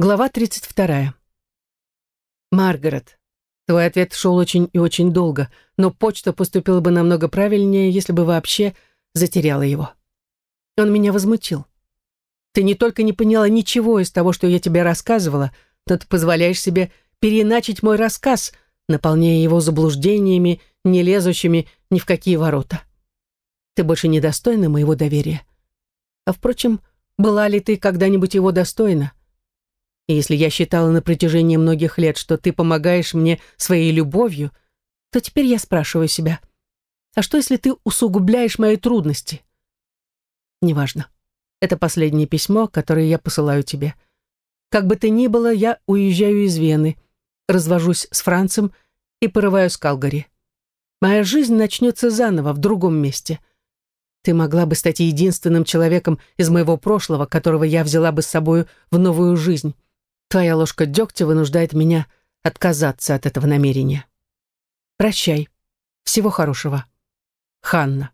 Глава 32. Маргарет, твой ответ шел очень и очень долго, но почта поступила бы намного правильнее, если бы вообще затеряла его. Он меня возмутил. Ты не только не поняла ничего из того, что я тебе рассказывала, но ты позволяешь себе переиначить мой рассказ, наполняя его заблуждениями, не лезущими ни в какие ворота. Ты больше не достойна моего доверия. А впрочем, была ли ты когда-нибудь его достойна? И если я считала на протяжении многих лет, что ты помогаешь мне своей любовью, то теперь я спрашиваю себя, а что, если ты усугубляешь мои трудности? Неважно. Это последнее письмо, которое я посылаю тебе. Как бы то ни было, я уезжаю из Вены, развожусь с Францем и порываю с Калгари. Моя жизнь начнется заново, в другом месте. Ты могла бы стать единственным человеком из моего прошлого, которого я взяла бы с собой в новую жизнь. Твоя ложка дегтя вынуждает меня отказаться от этого намерения. Прощай. Всего хорошего. Ханна.